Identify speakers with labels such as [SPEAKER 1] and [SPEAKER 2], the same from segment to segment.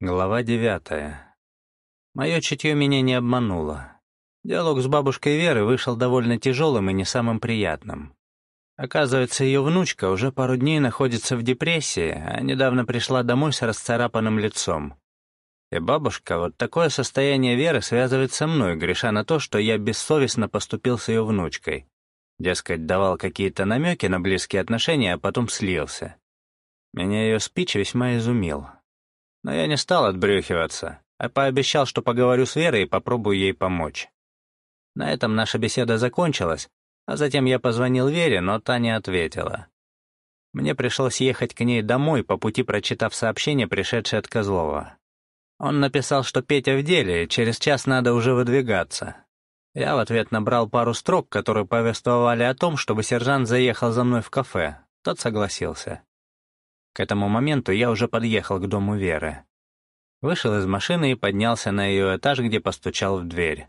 [SPEAKER 1] Глава девятая. Мое чутье меня не обмануло. Диалог с бабушкой Веры вышел довольно тяжелым и не самым приятным. Оказывается, ее внучка уже пару дней находится в депрессии, а недавно пришла домой с расцарапанным лицом. И бабушка вот такое состояние Веры связывает со мной, греша на то, что я бессовестно поступил с ее внучкой. Дескать, давал какие-то намеки на близкие отношения, а потом слился. Меня ее спич весьма изумил. Но я не стал отбрюхиваться, а пообещал, что поговорю с Верой и попробую ей помочь. На этом наша беседа закончилась, а затем я позвонил Вере, но та не ответила. Мне пришлось ехать к ней домой, по пути прочитав сообщение, пришедшее от Козлова. Он написал, что Петя в деле, и через час надо уже выдвигаться. Я в ответ набрал пару строк, которые повествовали о том, чтобы сержант заехал за мной в кафе. Тот согласился. К этому моменту я уже подъехал к дому Веры. Вышел из машины и поднялся на ее этаж, где постучал в дверь.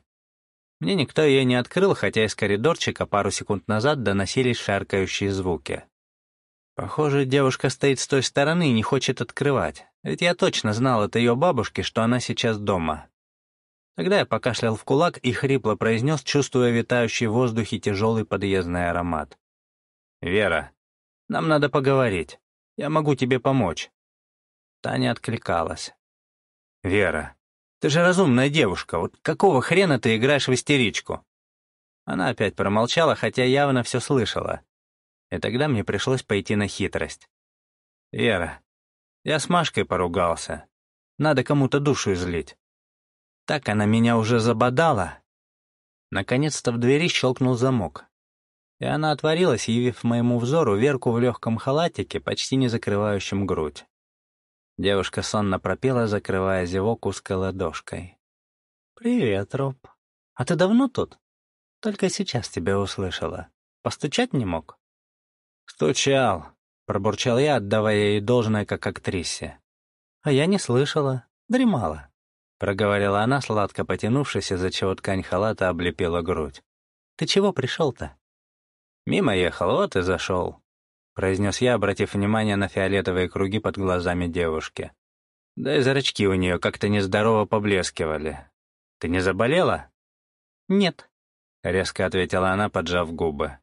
[SPEAKER 1] Мне никто ее не открыл, хотя из коридорчика пару секунд назад доносились шаркающие звуки. Похоже, девушка стоит с той стороны и не хочет открывать, ведь я точно знал от ее бабушки, что она сейчас дома. Тогда я покашлял в кулак и хрипло произнес, чувствуя витающий в воздухе тяжелый подъездный аромат. «Вера, нам надо поговорить». Я могу тебе помочь». Таня откликалась. «Вера, ты же разумная девушка, вот какого хрена ты играешь в истеричку?» Она опять промолчала, хотя явно все слышала. И тогда мне пришлось пойти на хитрость. «Вера, я с Машкой поругался. Надо кому-то душу излить. Так она меня уже забодала». Наконец-то в двери щелкнул замок и она отворилась, явив моему взору Верку в легком халатике, почти не закрывающем грудь. Девушка сонно пропела, закрывая зевок узкой ладошкой. «Привет, Роб. А ты давно тут? Только сейчас тебя услышала. Постучать не мог?» «Стучал», — пробурчал я, отдавая ей должное как актрисе. «А я не слышала. Дремала», — проговорила она, сладко потянувшись, из-за чего ткань халата облепила грудь. «Ты чего пришел-то?» «Мимо ехал, вот и зашел», — произнес я, обратив внимание на фиолетовые круги под глазами девушки. Да и зрачки у нее как-то нездорово поблескивали. «Ты не заболела?» «Нет», — резко ответила она, поджав губы.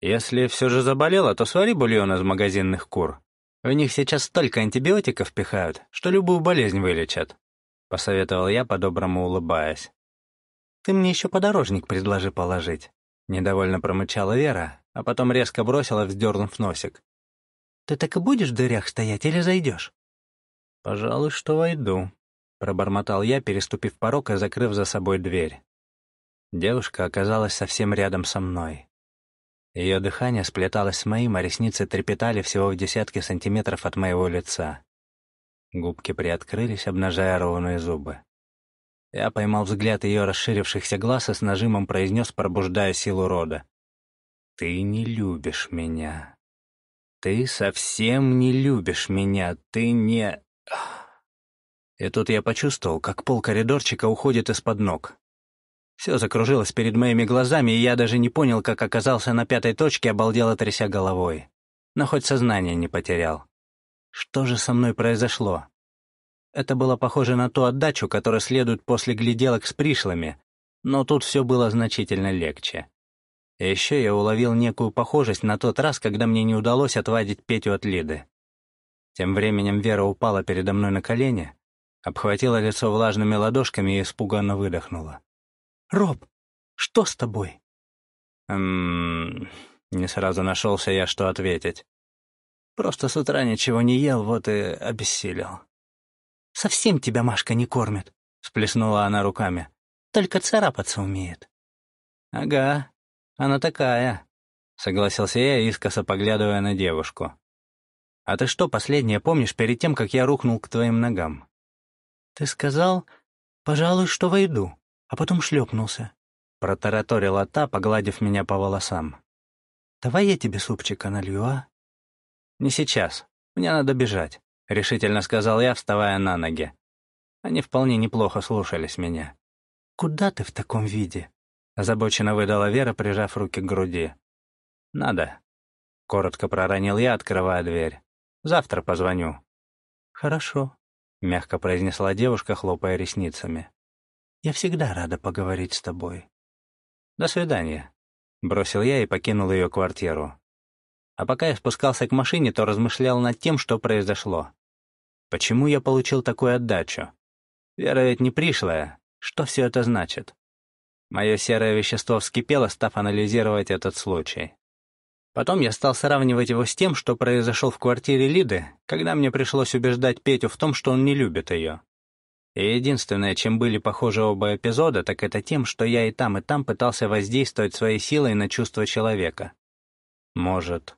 [SPEAKER 1] «Если все же заболела, то свари бульон из магазинных кур. В них сейчас столько антибиотиков пихают, что любую болезнь вылечат», — посоветовал я, по-доброму улыбаясь. «Ты мне еще подорожник предложи положить». Недовольно промычала Вера, а потом резко бросила, вздернув носик. «Ты так и будешь в дырях стоять или зайдешь?» «Пожалуй, что войду», — пробормотал я, переступив порог и закрыв за собой дверь. Девушка оказалась совсем рядом со мной. Ее дыхание сплеталось с моим, а ресницы трепетали всего в десятки сантиметров от моего лица. Губки приоткрылись, обнажая ровные зубы. Я поймал взгляд ее расширившихся глаз и с нажимом произнес, пробуждая силу рода. «Ты не любишь меня. Ты совсем не любишь меня. Ты не...» И тут я почувствовал, как пол коридорчика уходит из-под ног. Все закружилось перед моими глазами, и я даже не понял, как оказался на пятой точке, обалдело тряся головой. Но хоть сознание не потерял. Что же со мной произошло? Это было похоже на ту отдачу, которая следует после гляделок с пришлыми, но тут все было значительно легче. Еще я уловил некую похожесть на тот раз, когда мне не удалось отвадить Петю от Лиды. Тем временем Вера упала передо мной на колени, обхватила лицо влажными ладошками и испуганно выдохнула. «Роб, что с тобой?» «Эм...» Не сразу нашелся я, что ответить. Просто с утра ничего не ел, вот и обессилел. Совсем тебя Машка не кормит», — сплеснула она руками. «Только царапаться умеет». «Ага, она такая», — согласился я, искоса поглядывая на девушку. «А ты что последнее помнишь перед тем, как я рухнул к твоим ногам?» «Ты сказал, пожалуй, что войду, а потом шлепнулся», — протараторила та, погладив меня по волосам. «Давай я тебе супчика налью, а?» «Не сейчас. Мне надо бежать». — решительно сказал я, вставая на ноги. Они вполне неплохо слушались меня. «Куда ты в таком виде?» — озабоченно выдала Вера, прижав руки к груди. «Надо», — коротко проронил я, открывая дверь. «Завтра позвоню». «Хорошо», — мягко произнесла девушка, хлопая ресницами. «Я всегда рада поговорить с тобой». «До свидания», — бросил я и покинул ее квартиру. А пока я спускался к машине, то размышлял над тем, что произошло. Почему я получил такую отдачу? Вера ведь не пришлая. Что все это значит? Мое серое вещество вскипело, став анализировать этот случай. Потом я стал сравнивать его с тем, что произошел в квартире Лиды, когда мне пришлось убеждать Петю в том, что он не любит ее. И единственное, чем были похожи оба эпизода, так это тем, что я и там, и там пытался воздействовать своей силой на чувства человека. Может,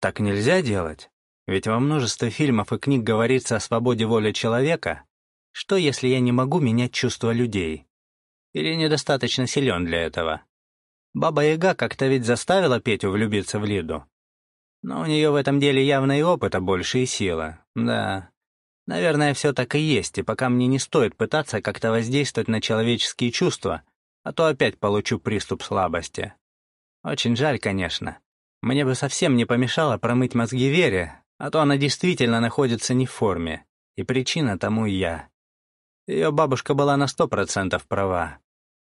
[SPEAKER 1] так нельзя делать? Ведь во множестве фильмов и книг говорится о свободе воли человека. Что, если я не могу менять чувства людей? Или недостаточно силен для этого? Баба-яга как-то ведь заставила Петю влюбиться в Лиду. Но у нее в этом деле явно и опыта больше, и сила. Да, Наверное, все так и есть, и пока мне не стоит пытаться как-то воздействовать на человеческие чувства, а то опять получу приступ слабости. Очень жаль, конечно. Мне бы совсем не помешало промыть мозги Вере, а то она действительно находится не в форме, и причина тому я. Ее бабушка была на сто процентов права.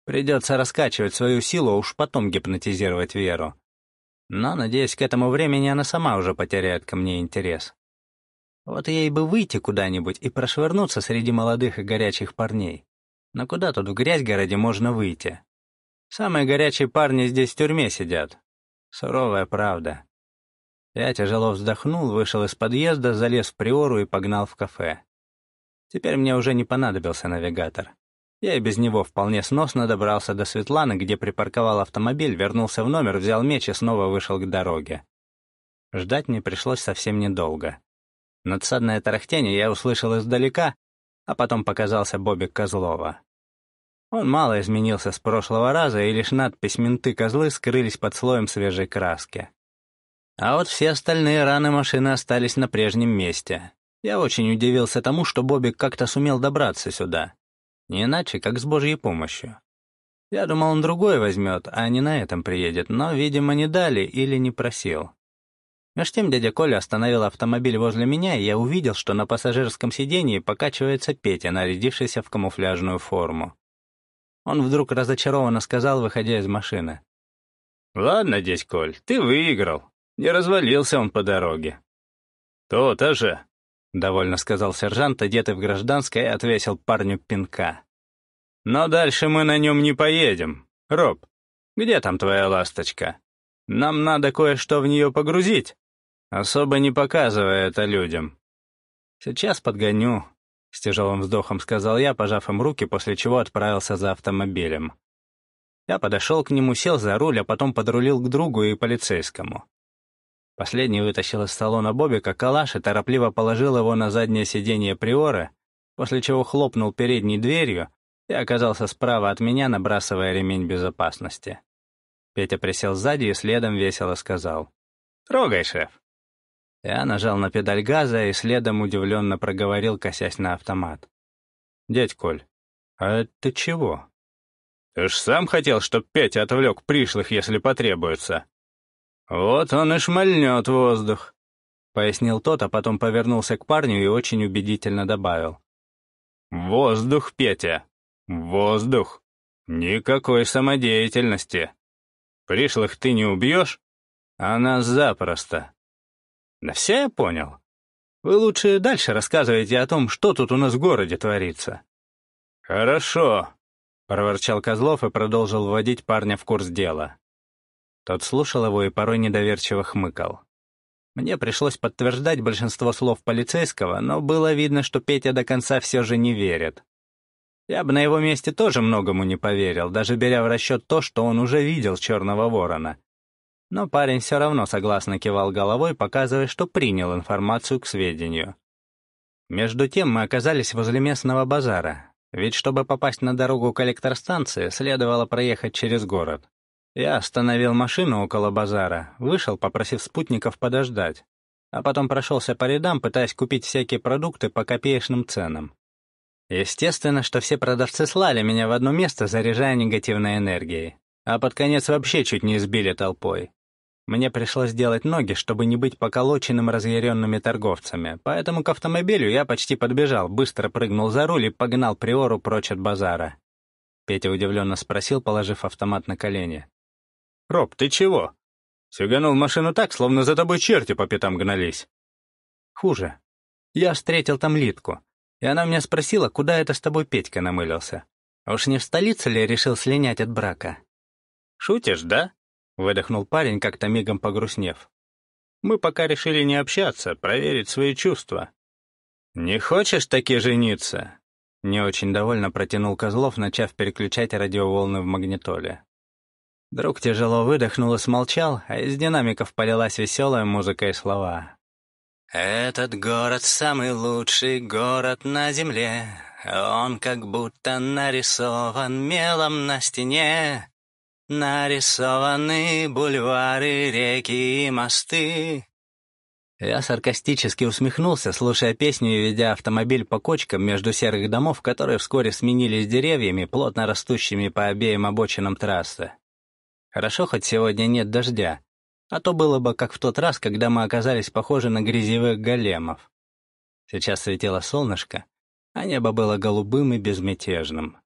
[SPEAKER 1] Придется раскачивать свою силу, а уж потом гипнотизировать Веру. Но, надеюсь, к этому времени она сама уже потеряет ко мне интерес. Вот ей бы выйти куда-нибудь и прошвырнуться среди молодых и горячих парней. Но куда тут в грязь городе можно выйти? Самые горячие парни здесь в тюрьме сидят. Суровая правда. Я тяжело вздохнул, вышел из подъезда, залез в приору и погнал в кафе. Теперь мне уже не понадобился навигатор. Я и без него вполне сносно добрался до Светланы, где припарковал автомобиль, вернулся в номер, взял меч и снова вышел к дороге. Ждать мне пришлось совсем недолго. Надсадное тарахтение я услышал издалека, а потом показался Бобик Козлова. Он мало изменился с прошлого раза, и лишь надпись «Менты-козлы» скрылись под слоем свежей краски. А вот все остальные раны машины остались на прежнем месте. Я очень удивился тому, что Бобик как-то сумел добраться сюда. Не иначе, как с Божьей помощью. Я думал, он другой возьмет, а не на этом приедет, но, видимо, не дали или не просил. Меж тем дядя Коля остановил автомобиль возле меня, и я увидел, что на пассажирском сиденье покачивается Петя, нарядившийся в камуфляжную форму. Он вдруг разочарованно сказал, выходя из машины. «Ладно, дядь Коль, ты выиграл. Не развалился он по дороге». «То-то же», — довольно сказал сержант, одетый в гражданское, и отвесил парню пинка. «Но дальше мы на нем не поедем. Роб, где там твоя ласточка? Нам надо кое-что в нее погрузить» особо не показывая это людям. «Сейчас подгоню», — с тяжелым вздохом сказал я, пожав им руки, после чего отправился за автомобилем. Я подошел к нему, сел за руль, а потом подрулил к другу и полицейскому. Последний вытащил из салона Бобика калаш и торопливо положил его на заднее сиденье Приора, после чего хлопнул передней дверью и оказался справа от меня, набрасывая ремень безопасности. Петя присел сзади и следом весело сказал. «Трогай, шеф». Я нажал на педаль газа и следом удивленно проговорил, косясь на автомат. «Дядь Коль, а это чего?» «Ты ж сам хотел, чтоб Петя отвлек пришлых, если потребуется». «Вот он и шмальнет воздух», — пояснил тот, а потом повернулся к парню и очень убедительно добавил. «Воздух, Петя, воздух. Никакой самодеятельности. Пришлых ты не убьешь, а нас запросто. Да все я понял. Вы лучше дальше рассказывайте о том, что тут у нас в городе творится. Хорошо, проворчал Козлов и продолжил вводить парня в курс дела. Тот слушал его и порой недоверчиво хмыкал. Мне пришлось подтверждать большинство слов полицейского, но было видно, что Петя до конца все же не верит. Я бы на его месте тоже многому не поверил, даже беря в расчет то, что он уже видел Черного Ворона, но парень все равно согласно кивал головой, показывая, что принял информацию к сведению. Между тем мы оказались возле местного базара, ведь чтобы попасть на дорогу к электростанции, следовало проехать через город. Я остановил машину около базара, вышел, попросив спутников подождать, а потом прошелся по рядам, пытаясь купить всякие продукты по копеечным ценам. Естественно, что все продавцы слали меня в одно место, заряжая негативной энергией, а под конец вообще чуть не сбили толпой. Мне пришлось делать ноги, чтобы не быть поколоченным разъяренными торговцами, поэтому к автомобилю я почти подбежал, быстро прыгнул за руль и погнал Приору прочь от базара. Петя удивленно спросил, положив автомат на колени. «Роб, ты чего? Сюганул машину так, словно за тобой черти по пятам гнались». «Хуже. Я встретил там Литку, и она меня спросила, куда это с тобой Петька намылился. А уж не в столице ли решил слинять от брака?» «Шутишь, да?» — выдохнул парень, как-то мигом погрустнев. «Мы пока решили не общаться, проверить свои чувства». «Не хочешь таки жениться?» Не очень довольно протянул Козлов, начав переключать радиоволны в магнитоле. Друг тяжело выдохнул и смолчал, а из динамиков полилась веселая музыка и слова. «Этот город самый лучший город на земле. Он как будто нарисован мелом на стене. Нарисованы бульвары, реки и мосты. Я саркастически усмехнулся, слушая песню и ведя автомобиль по кочкам между серых домов, которые вскоре сменились деревьями, плотно растущими по обеим обочинам трассы. Хорошо, хоть сегодня нет дождя, а то было бы как в тот раз, когда мы оказались похожи на грязевых големов. Сейчас светило солнышко, а небо было голубым и безмятежным.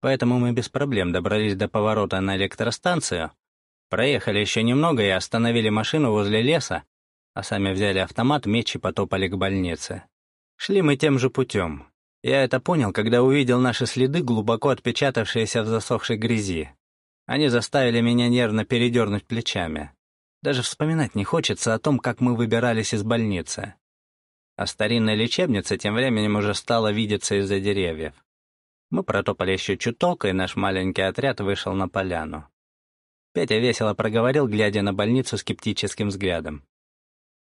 [SPEAKER 1] Поэтому мы без проблем добрались до поворота на электростанцию, проехали еще немного и остановили машину возле леса, а сами взяли автомат, меч и потопали к больнице. Шли мы тем же путем. Я это понял, когда увидел наши следы, глубоко отпечатавшиеся в засохшей грязи. Они заставили меня нервно передернуть плечами. Даже вспоминать не хочется о том, как мы выбирались из больницы. А старинная лечебница тем временем уже стала видеться из-за деревьев. Мы протопали еще чуток, и наш маленький отряд вышел на поляну. Петя весело проговорил, глядя на больницу скептическим взглядом.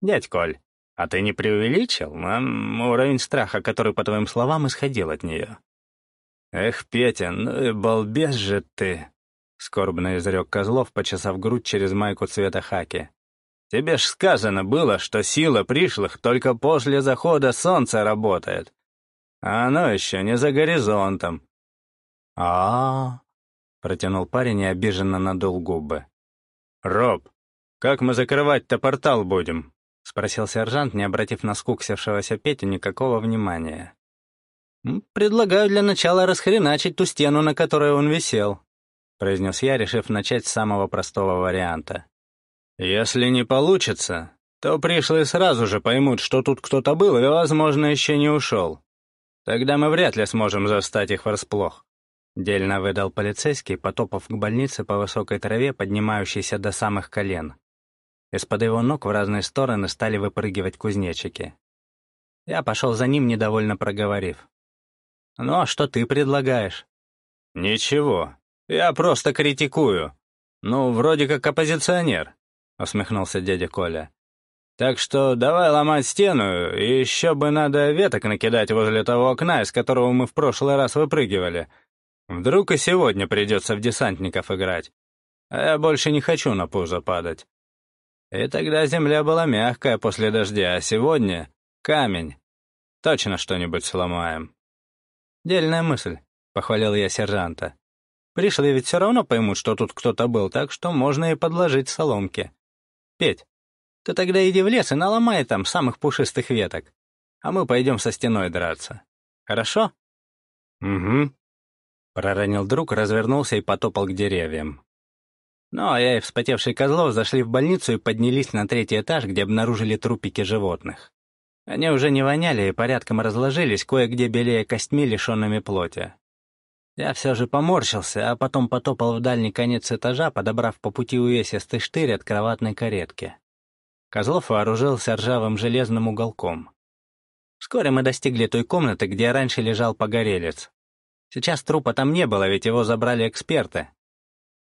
[SPEAKER 1] «Дядь Коль, а ты не преувеличил? М уровень страха, который, по твоим словам, исходил от нее». «Эх, Петя, ну и балбес же ты!» — скорбно изрек Козлов, почесав грудь через майку цвета хаки. «Тебе ж сказано было, что сила пришлых только после захода солнца работает. А оно еще не за горизонтом». «А-а-а!» — протянул парень и обиженно надул губы. «Роб, как мы закрывать-то портал будем?» — спросил сержант, не обратив на скуксившегося Петю никакого внимания. «Предлагаю для начала расхреначить ту стену, на которой он висел», — произнес я, решив начать с самого простого варианта. «Если не получится, то пришлые сразу же поймут, что тут кто-то был и, возможно, еще не ушел. Тогда мы вряд ли сможем застать их врасплох», — дельно выдал полицейский, потопав к больнице по высокой траве, поднимающейся до самых колен. Из-под его ног в разные стороны стали выпрыгивать кузнечики. Я пошел за ним, недовольно проговорив. «Ну а что ты предлагаешь?» «Ничего, я просто критикую. Ну, вроде как оппозиционер», — усмехнулся дядя Коля. «Так что давай ломать стену, и еще бы надо веток накидать возле того окна, из которого мы в прошлый раз выпрыгивали. Вдруг и сегодня придется в десантников играть. А я больше не хочу на пузо падать. И тогда земля была мягкая после дождя, а сегодня — камень. Точно что-нибудь сломаем. «Дельная мысль», — похвалил я сержанта. «Пришли ведь все равно поймут, что тут кто-то был, так что можно и подложить соломки. Петь, ты тогда иди в лес и наломай там самых пушистых веток, а мы пойдем со стеной драться. Хорошо?» «Угу», — проронил друг, развернулся и потопал к деревьям. Ну, а я и вспотевший Козлов зашли в больницу и поднялись на третий этаж, где обнаружили трупики животных. Они уже не воняли и порядком разложились, кое-где белее костьми, лишенными плоти. Я все же поморщился, а потом потопал в дальний конец этажа, подобрав по пути увесистый штырь от кроватной каретки. Козлов вооружился ржавым железным уголком. Вскоре мы достигли той комнаты, где раньше лежал погорелец. Сейчас трупа там не было, ведь его забрали эксперты,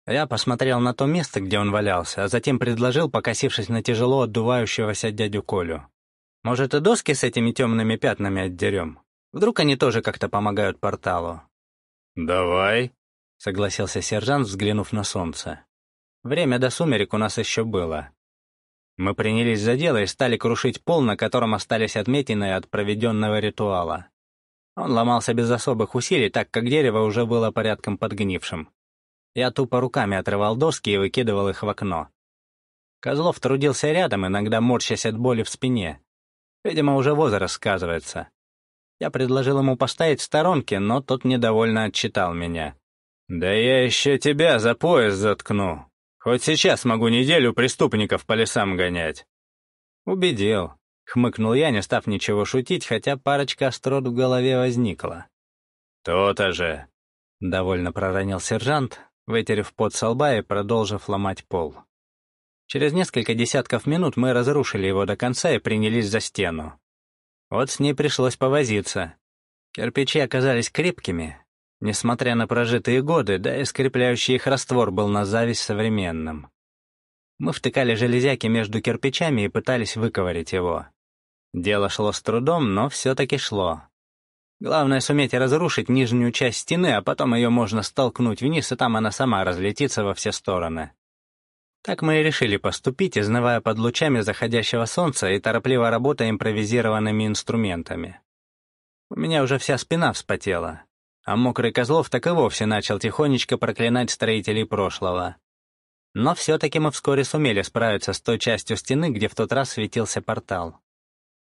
[SPEAKER 1] я посмотрел на то место, где он валялся, а затем предложил, покосившись на тяжело отдувающегося дядю Колю. «Может, и доски с этими темными пятнами отдерем? Вдруг они тоже как-то помогают порталу?» «Давай», — согласился сержант, взглянув на солнце. «Время до сумерек у нас еще было». Мы принялись за дело и стали крушить пол, на котором остались отметины от проведенного ритуала. Он ломался без особых усилий, так как дерево уже было порядком подгнившим. Я тупо руками отрывал доски и выкидывал их в окно. Козлов трудился рядом, иногда морщась от боли в спине. Видимо, уже возраст сказывается. Я предложил ему поставить в сторонке, но тот недовольно отчитал меня. «Да я еще тебя за пояс заткну. Хоть сейчас могу неделю преступников по лесам гонять». «Убедил», — хмыкнул я, не став ничего шутить, хотя парочка острот в голове возникла. «То-то же», — довольно проронил сержант, вытерев пот со лба и продолжив ломать пол. Через несколько десятков минут мы разрушили его до конца и принялись за стену. Вот с ней пришлось повозиться. Кирпичи оказались крепкими, несмотря на прожитые годы, да и скрепляющий их раствор был на зависть современным. Мы втыкали железяки между кирпичами и пытались выковырять его. Дело шло с трудом, но все-таки шло. Главное — суметь разрушить нижнюю часть стены, а потом ее можно столкнуть вниз, и там она сама разлетится во все стороны. Так мы и решили поступить, изнывая под лучами заходящего солнца и торопливо работая импровизированными инструментами. У меня уже вся спина вспотела, а мокрый Козлов так и вовсе начал тихонечко проклинать строителей прошлого. Но все-таки мы вскоре сумели справиться с той частью стены, где в тот раз светился портал.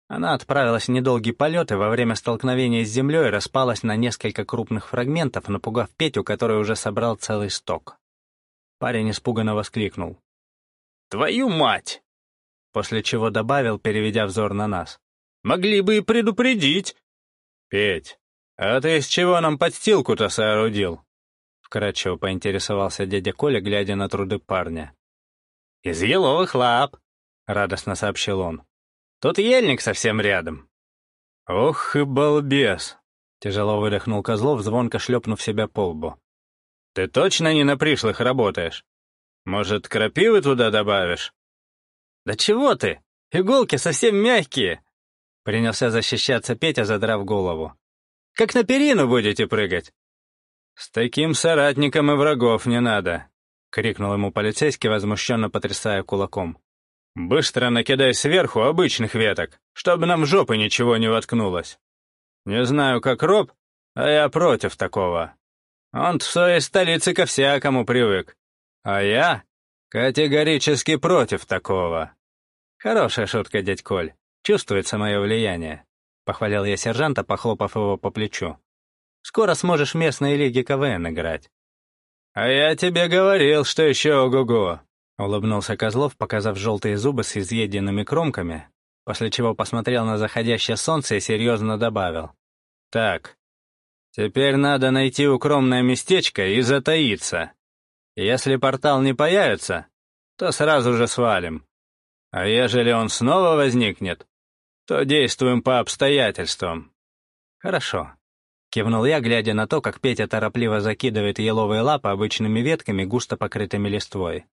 [SPEAKER 1] Она отправилась в недолгий полет и во время столкновения с землей распалась на несколько крупных фрагментов, напугав Петю, который уже собрал целый сток. Парень испуганно воскликнул. «Твою мать!» После чего добавил, переведя взор на нас. «Могли бы и предупредить!» «Петь, а ты из чего нам подстилку-то соорудил?» Вкратчиво поинтересовался дядя Коля, глядя на труды парня. «Из еловых лап», — радостно сообщил он. «Тут ельник совсем рядом». «Ох и балбес!» — тяжело выдохнул Козлов, звонко шлепнув себя по лбу. Ты точно не на пришлых работаешь? Может, крапивы туда добавишь?» «Да чего ты? Иголки совсем мягкие!» Принялся защищаться Петя, задрав голову. «Как на перину будете прыгать?» «С таким соратником и врагов не надо!» — крикнул ему полицейский, возмущенно потрясая кулаком. «Быстро накидай сверху обычных веток, чтобы нам в жопы ничего не воткнулось. Не знаю, как Роб, а я против такого. Он в своей столице ко всякому привык. А я категорически против такого. Хорошая шутка, дядь Коль. Чувствуется мое влияние. Похвалил я сержанта, похлопав его по плечу. Скоро сможешь в местной лиге КВН играть. А я тебе говорил, что еще ого-го. Улыбнулся Козлов, показав желтые зубы с изъеденными кромками, после чего посмотрел на заходящее солнце и серьезно добавил. «Так, Теперь надо найти укромное местечко и затаиться. Если портал не появится, то сразу же свалим. А ежели он снова возникнет, то действуем по обстоятельствам. Хорошо. Кивнул я, глядя на то, как Петя торопливо закидывает еловые лапы обычными ветками, густо покрытыми листвой.